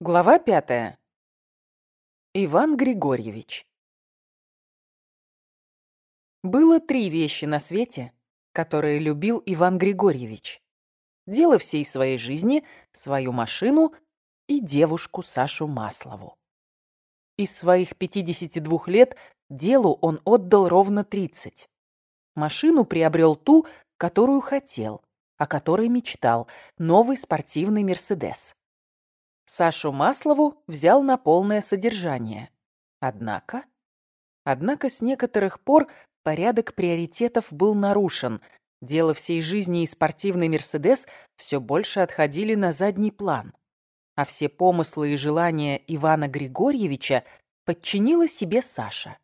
Глава пятая. Иван Григорьевич. Было три вещи на свете, которые любил Иван Григорьевич. Дело всей своей жизни, свою машину и девушку Сашу Маслову. Из своих 52 лет делу он отдал ровно 30. Машину приобрел ту, которую хотел, о которой мечтал, новый спортивный «Мерседес». Сашу Маслову взял на полное содержание. Однако... Однако с некоторых пор порядок приоритетов был нарушен. Дело всей жизни и спортивный «Мерседес» все больше отходили на задний план. А все помыслы и желания Ивана Григорьевича подчинила себе Саша.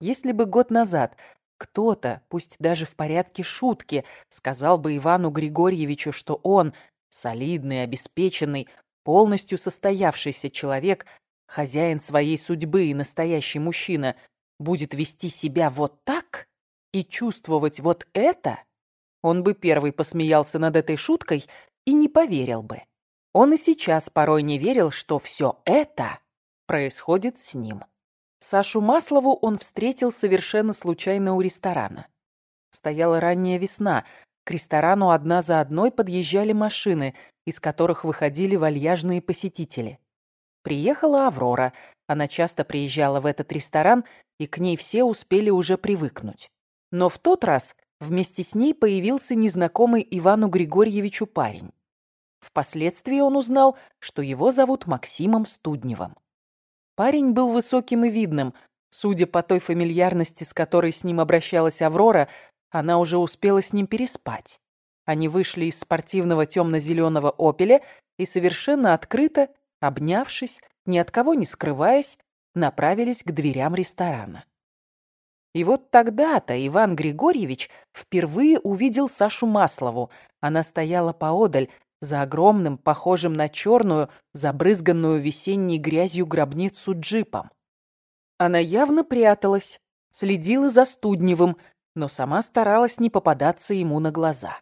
Если бы год назад кто-то, пусть даже в порядке шутки, сказал бы Ивану Григорьевичу, что он, солидный, обеспеченный, полностью состоявшийся человек, хозяин своей судьбы и настоящий мужчина, будет вести себя вот так и чувствовать вот это, он бы первый посмеялся над этой шуткой и не поверил бы. Он и сейчас порой не верил, что все это происходит с ним. Сашу Маслову он встретил совершенно случайно у ресторана. Стояла ранняя весна, к ресторану одна за одной подъезжали машины, из которых выходили вальяжные посетители. Приехала Аврора. Она часто приезжала в этот ресторан, и к ней все успели уже привыкнуть. Но в тот раз вместе с ней появился незнакомый Ивану Григорьевичу парень. Впоследствии он узнал, что его зовут Максимом Студневым. Парень был высоким и видным. Судя по той фамильярности, с которой с ним обращалась Аврора, она уже успела с ним переспать. Они вышли из спортивного темно-зеленого «Опеля» и совершенно открыто, обнявшись, ни от кого не скрываясь, направились к дверям ресторана. И вот тогда-то Иван Григорьевич впервые увидел Сашу Маслову. Она стояла поодаль, за огромным, похожим на черную, забрызганную весенней грязью гробницу джипом. Она явно пряталась, следила за Студневым, но сама старалась не попадаться ему на глаза.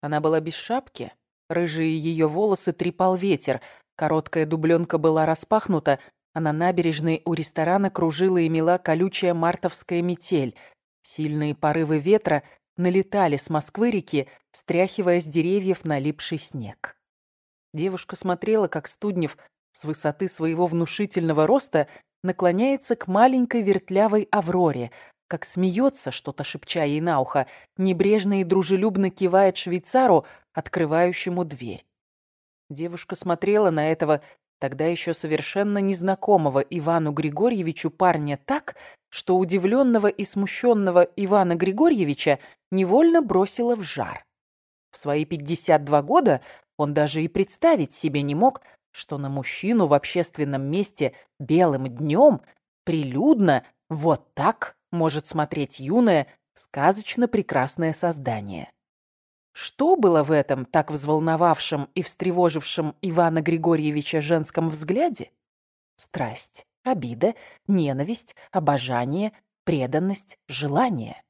Она была без шапки, рыжие ее волосы трепал ветер, короткая дубленка была распахнута, а на набережной у ресторана кружила и мела колючая мартовская метель. Сильные порывы ветра налетали с Москвы-реки, стряхивая с деревьев налипший снег. Девушка смотрела, как Студнев с высоты своего внушительного роста наклоняется к маленькой вертлявой Авроре, как смеется, что-то шепча ей на ухо, небрежно и дружелюбно кивает швейцару, открывающему дверь. Девушка смотрела на этого тогда еще совершенно незнакомого Ивану Григорьевичу парня так, что удивленного и смущенного Ивана Григорьевича невольно бросила в жар. В свои 52 года он даже и представить себе не мог, что на мужчину в общественном месте белым днем прилюдно вот так может смотреть юное, сказочно прекрасное создание. Что было в этом так взволновавшем и встревожившем Ивана Григорьевича женском взгляде? Страсть, обида, ненависть, обожание, преданность, желание.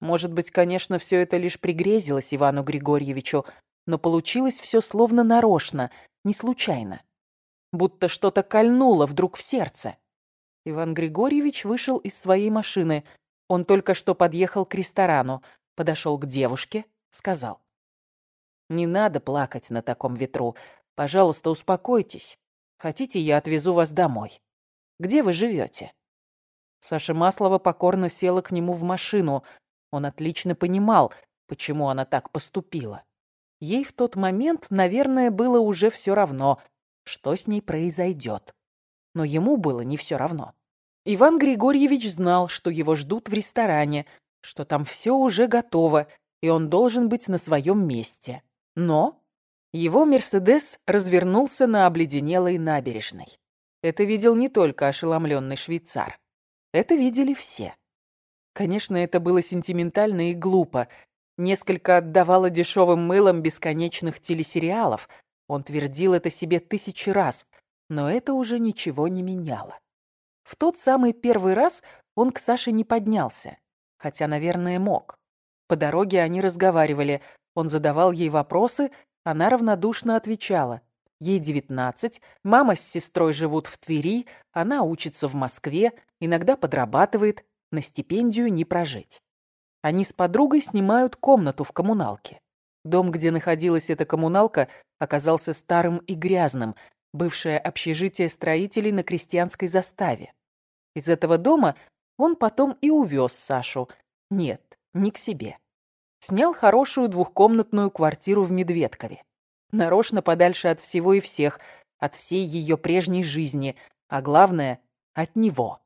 Может быть, конечно, все это лишь пригрезилось Ивану Григорьевичу, но получилось все словно нарочно, не случайно. Будто что-то кольнуло вдруг в сердце. Иван Григорьевич вышел из своей машины. Он только что подъехал к ресторану, подошел к девушке, сказал. «Не надо плакать на таком ветру. Пожалуйста, успокойтесь. Хотите, я отвезу вас домой. Где вы живете?» Саша Маслова покорно села к нему в машину. Он отлично понимал, почему она так поступила. Ей в тот момент, наверное, было уже все равно, что с ней произойдет но ему было не все равно. Иван Григорьевич знал, что его ждут в ресторане, что там все уже готово, и он должен быть на своем месте. Но его «Мерседес» развернулся на обледенелой набережной. Это видел не только ошеломленный швейцар. Это видели все. Конечно, это было сентиментально и глупо. Несколько отдавало дешевым мылом бесконечных телесериалов. Он твердил это себе тысячи раз – но это уже ничего не меняло. В тот самый первый раз он к Саше не поднялся, хотя, наверное, мог. По дороге они разговаривали, он задавал ей вопросы, она равнодушно отвечала. Ей 19, мама с сестрой живут в Твери, она учится в Москве, иногда подрабатывает, на стипендию не прожить. Они с подругой снимают комнату в коммуналке. Дом, где находилась эта коммуналка, оказался старым и грязным, бывшее общежитие строителей на крестьянской заставе. Из этого дома он потом и увез Сашу. Нет, не к себе. Снял хорошую двухкомнатную квартиру в Медведкове нарочно подальше от всего и всех, от всей ее прежней жизни, а главное, от него,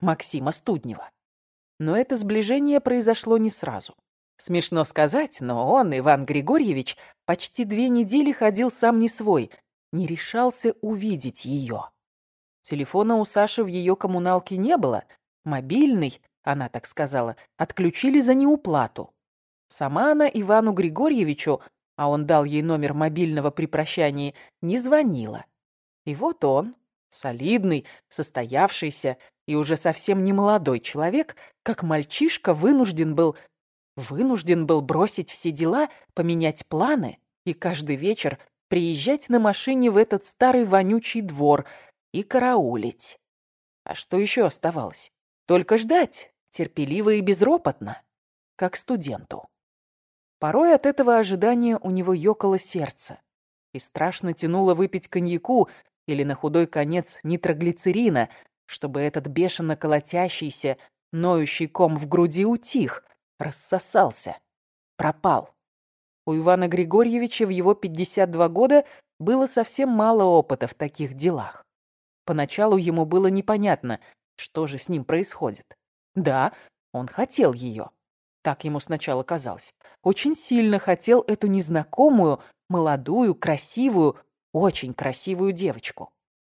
Максима Студнева. Но это сближение произошло не сразу. Смешно сказать, но он, Иван Григорьевич, почти две недели ходил сам не свой, не решался увидеть ее. Телефона у Саши в ее коммуналке не было, мобильный, она так сказала, отключили за неуплату. Сама она Ивану Григорьевичу а он дал ей номер мобильного при прощании, не звонила. И вот он, солидный, состоявшийся и уже совсем не молодой человек, как мальчишка вынужден был вынужден был бросить все дела, поменять планы и каждый вечер приезжать на машине в этот старый вонючий двор и караулить. А что еще оставалось? Только ждать, терпеливо и безропотно, как студенту. Порой от этого ожидания у него ёкало сердце. И страшно тянуло выпить коньяку или на худой конец нитроглицерина, чтобы этот бешено колотящийся, ноющий ком в груди утих, рассосался, пропал. У Ивана Григорьевича в его 52 года было совсем мало опыта в таких делах. Поначалу ему было непонятно, что же с ним происходит. Да, он хотел ее. Так ему сначала казалось. Очень сильно хотел эту незнакомую, молодую, красивую, очень красивую девочку.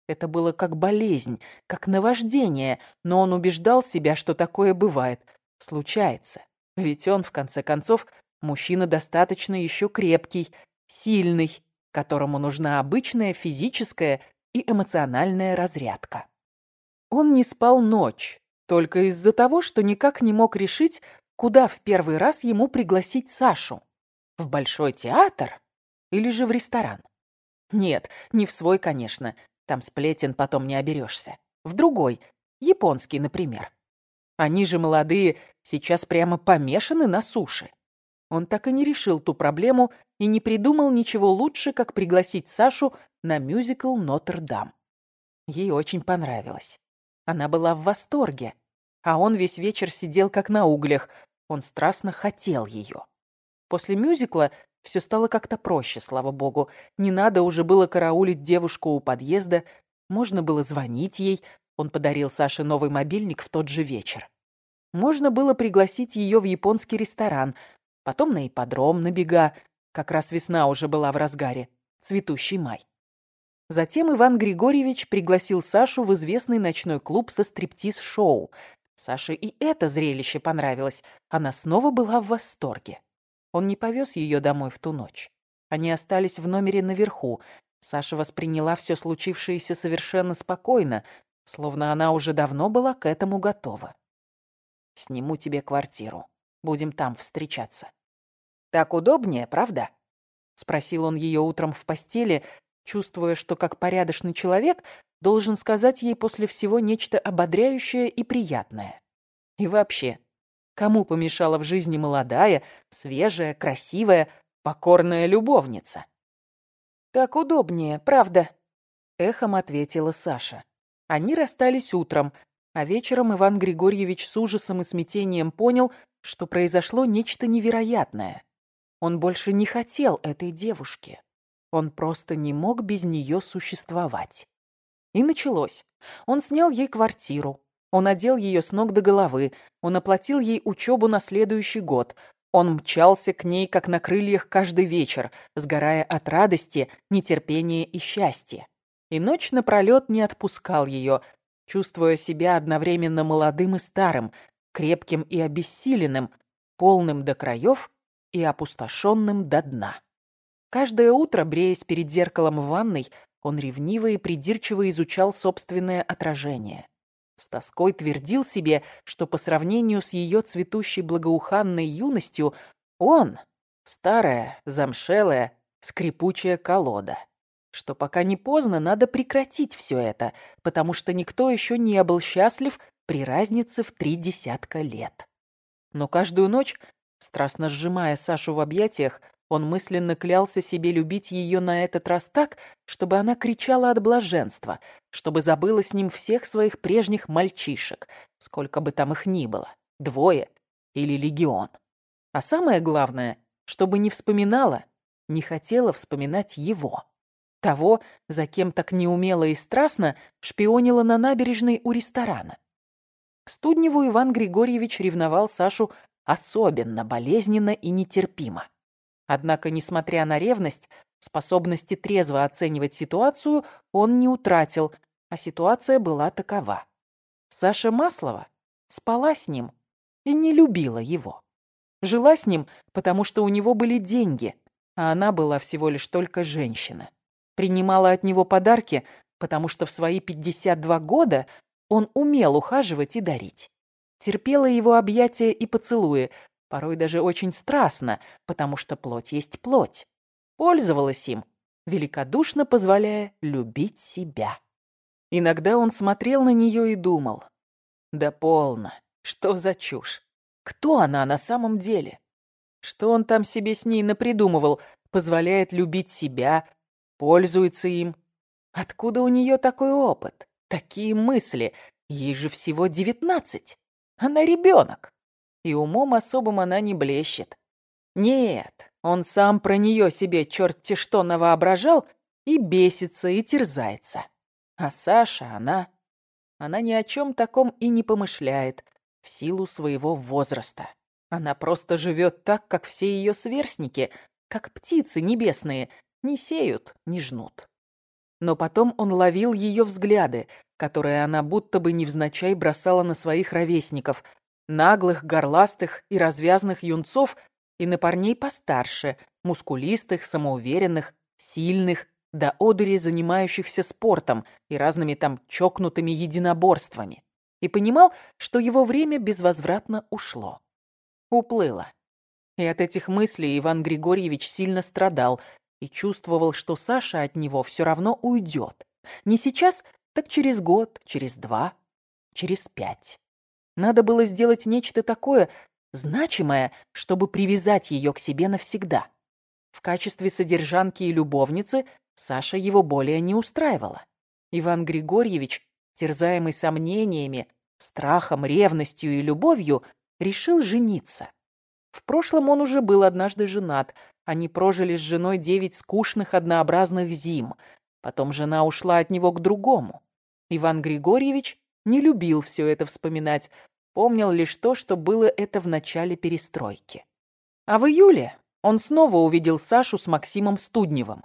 Это было как болезнь, как наваждение, но он убеждал себя, что такое бывает, случается. Ведь он, в конце концов, мужчина достаточно еще крепкий, сильный, которому нужна обычная физическая и эмоциональная разрядка. Он не спал ночь, только из-за того, что никак не мог решить, куда в первый раз ему пригласить Сашу? В Большой театр или же в ресторан? Нет, не в свой, конечно. Там сплетен потом не оберешься. В другой, японский, например. Они же молодые, сейчас прямо помешаны на суше. Он так и не решил ту проблему и не придумал ничего лучше, как пригласить Сашу на мюзикл «Нотр-Дам». Ей очень понравилось. Она была в восторге а он весь вечер сидел как на углях. Он страстно хотел ее. После мюзикла все стало как-то проще, слава богу. Не надо уже было караулить девушку у подъезда, можно было звонить ей. Он подарил Саше новый мобильник в тот же вечер. Можно было пригласить ее в японский ресторан, потом на ипподром, на бега. Как раз весна уже была в разгаре, цветущий май. Затем Иван Григорьевич пригласил Сашу в известный ночной клуб со стриптиз-шоу – Саше и это зрелище понравилось. Она снова была в восторге. Он не повез ее домой в ту ночь. Они остались в номере наверху. Саша восприняла все случившееся совершенно спокойно, словно она уже давно была к этому готова. «Сниму тебе квартиру. Будем там встречаться». «Так удобнее, правда?» — спросил он ее утром в постели, чувствуя, что как порядочный человек должен сказать ей после всего нечто ободряющее и приятное. И вообще, кому помешала в жизни молодая, свежая, красивая, покорная любовница? «Так удобнее, правда?» — эхом ответила Саша. Они расстались утром, а вечером Иван Григорьевич с ужасом и смятением понял, что произошло нечто невероятное. Он больше не хотел этой девушки. Он просто не мог без нее существовать. И началось. Он снял ей квартиру. Он одел ее с ног до головы. Он оплатил ей учебу на следующий год. Он мчался к ней, как на крыльях, каждый вечер, сгорая от радости, нетерпения и счастья. И ночь напролет не отпускал ее, чувствуя себя одновременно молодым и старым, крепким и обессиленным, полным до краев и опустошенным до дна. Каждое утро, бреясь перед зеркалом в ванной, он ревниво и придирчиво изучал собственное отражение. С тоской твердил себе, что по сравнению с ее цветущей благоуханной юностью он — старая, замшелая, скрипучая колода, что пока не поздно, надо прекратить все это, потому что никто еще не был счастлив при разнице в три десятка лет. Но каждую ночь, страстно сжимая Сашу в объятиях, он мысленно клялся себе любить ее на этот раз так, чтобы она кричала от блаженства, чтобы забыла с ним всех своих прежних мальчишек, сколько бы там их ни было, двое или легион. А самое главное, чтобы не вспоминала, не хотела вспоминать его. Того, за кем так неумело и страстно шпионила на набережной у ресторана. К Студневу Иван Григорьевич ревновал Сашу особенно болезненно и нетерпимо. Однако, несмотря на ревность, способности трезво оценивать ситуацию он не утратил, а ситуация была такова. Саша Маслова спала с ним и не любила его. Жила с ним, потому что у него были деньги, а она была всего лишь только женщина. Принимала от него подарки, потому что в свои 52 года он умел ухаживать и дарить. Терпела его объятия и поцелуи, порой даже очень страстно, потому что плоть есть плоть. Пользовалась им, великодушно позволяя любить себя. Иногда он смотрел на нее и думал, да полно, что за чушь? Кто она на самом деле? Что он там себе с ней напридумывал, позволяет любить себя, пользуется им? Откуда у нее такой опыт, такие мысли? Ей же всего девятнадцать. Она ребенок и умом особым она не блещет. Нет, он сам про нее себе черт-те что навоображал и бесится, и терзается. А Саша, она... Она ни о чем таком и не помышляет в силу своего возраста. Она просто живет так, как все ее сверстники, как птицы небесные, не сеют, не жнут. Но потом он ловил ее взгляды, которые она будто бы невзначай бросала на своих ровесников, наглых, горластых и развязных юнцов и на парней постарше, мускулистых, самоуверенных, сильных, до одури занимающихся спортом и разными там чокнутыми единоборствами. И понимал, что его время безвозвратно ушло. Уплыло. И от этих мыслей Иван Григорьевич сильно страдал и чувствовал, что Саша от него все равно уйдет. Не сейчас, так через год, через два, через пять. Надо было сделать нечто такое значимое, чтобы привязать ее к себе навсегда. В качестве содержанки и любовницы Саша его более не устраивала. Иван Григорьевич, терзаемый сомнениями, страхом, ревностью и любовью, решил жениться. В прошлом он уже был однажды женат. Они прожили с женой девять скучных однообразных зим. Потом жена ушла от него к другому. Иван Григорьевич не любил все это вспоминать, помнил лишь то, что было это в начале перестройки. А в июле он снова увидел Сашу с Максимом Студневым.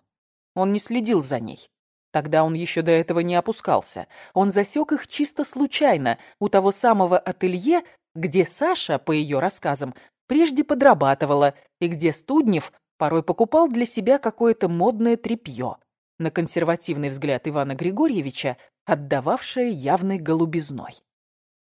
Он не следил за ней. Тогда он еще до этого не опускался. Он засек их чисто случайно у того самого ателье, где Саша, по ее рассказам, прежде подрабатывала, и где Студнев порой покупал для себя какое-то модное тряпье, на консервативный взгляд Ивана Григорьевича, отдававшее явной голубизной.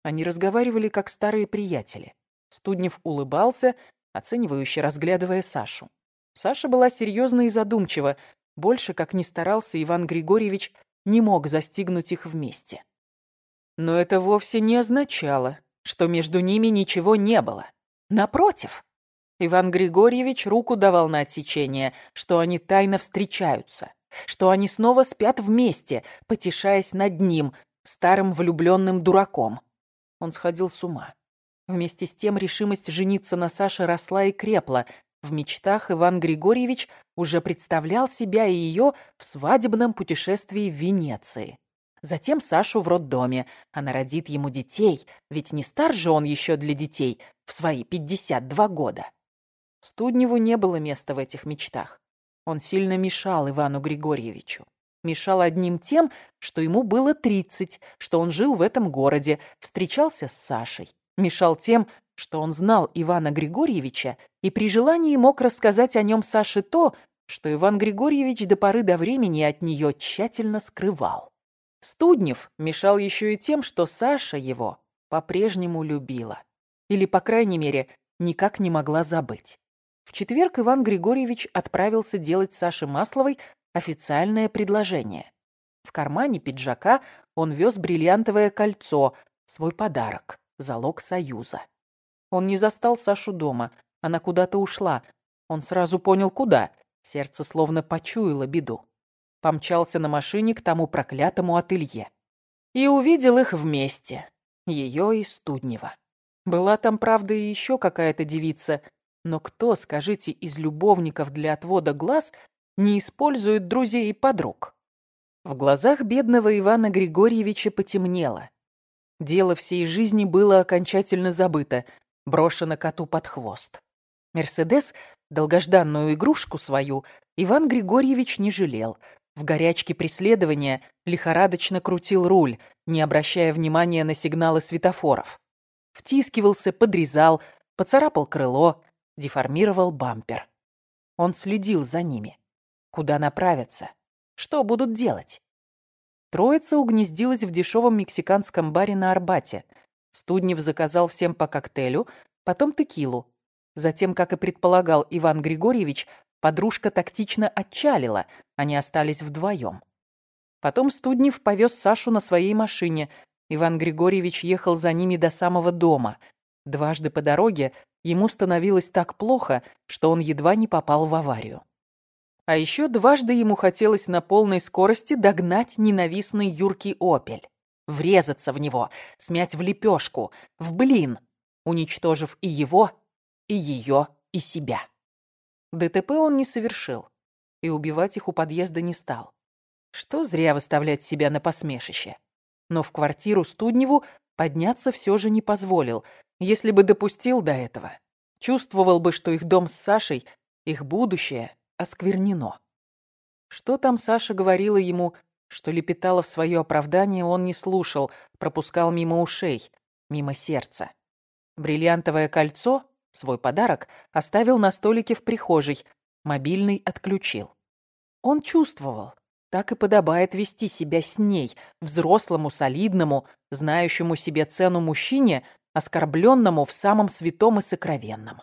Они разговаривали как старые приятели. Студнев улыбался, оценивающе разглядывая Сашу. Саша была серьезна и задумчива. Больше, как ни старался Иван Григорьевич, не мог застигнуть их вместе. Но это вовсе не означало, что между ними ничего не было. Напротив, Иван Григорьевич руку давал на отсечение, что они тайно встречаются, что они снова спят вместе, потешаясь над ним, старым влюбленным дураком. Он сходил с ума. Вместе с тем решимость жениться на Саше росла и крепла. В мечтах Иван Григорьевич уже представлял себя и ее в свадебном путешествии в Венеции. Затем Сашу в роддоме. Она родит ему детей, ведь не стар же он еще для детей в свои 52 года. Студневу не было места в этих мечтах. Он сильно мешал Ивану Григорьевичу. Мешал одним тем, что ему было 30, что он жил в этом городе, встречался с Сашей. Мешал тем, что он знал Ивана Григорьевича и при желании мог рассказать о нем Саше то, что Иван Григорьевич до поры до времени от нее тщательно скрывал. Студнев мешал еще и тем, что Саша его по-прежнему любила. Или, по крайней мере, никак не могла забыть. В четверг Иван Григорьевич отправился делать Саше Масловой официальное предложение. В кармане пиджака он вез бриллиантовое кольцо, свой подарок, залог союза. Он не застал Сашу дома, она куда-то ушла. Он сразу понял, куда. Сердце словно почуяло беду. Помчался на машине к тому проклятому ателье. И увидел их вместе, ее и Студнева. Была там, правда, и еще какая-то девица, но кто, скажите, из любовников для отвода глаз не использует друзей и подруг? В глазах бедного Ивана Григорьевича потемнело. Дело всей жизни было окончательно забыто, брошено коту под хвост. Мерседес, долгожданную игрушку свою, Иван Григорьевич не жалел. В горячке преследования лихорадочно крутил руль, не обращая внимания на сигналы светофоров. Втискивался, подрезал, поцарапал крыло, деформировал бампер. Он следил за ними. Куда направятся? Что будут делать? Троица угнездилась в дешевом мексиканском баре на Арбате. Студнев заказал всем по коктейлю, потом текилу. Затем, как и предполагал Иван Григорьевич, подружка тактично отчалила, они остались вдвоем. Потом Студнев повез Сашу на своей машине. Иван Григорьевич ехал за ними до самого дома. Дважды по дороге ему становилось так плохо, что он едва не попал в аварию. А еще дважды ему хотелось на полной скорости догнать ненавистный юркий «Опель». Врезаться в него, смять в лепешку, в блин, уничтожив и его, и ее, и себя. ДТП он не совершил, и убивать их у подъезда не стал. Что зря выставлять себя на посмешище. Но в квартиру Студневу подняться все же не позволил, если бы допустил до этого. Чувствовал бы, что их дом с Сашей, их будущее осквернено. Что там Саша говорила ему, что лепетала в свое оправдание, он не слушал, пропускал мимо ушей, мимо сердца. Бриллиантовое кольцо, свой подарок, оставил на столике в прихожей, мобильный отключил. Он чувствовал, так и подобает вести себя с ней, взрослому, солидному, знающему себе цену мужчине, оскорбленному в самом святом и сокровенном.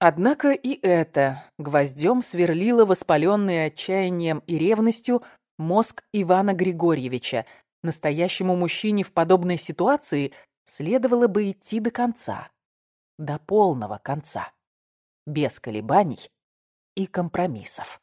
Однако и это гвоздем сверлило воспаленный отчаянием и ревностью мозг Ивана Григорьевича. Настоящему мужчине в подобной ситуации следовало бы идти до конца. До полного конца. Без колебаний и компромиссов.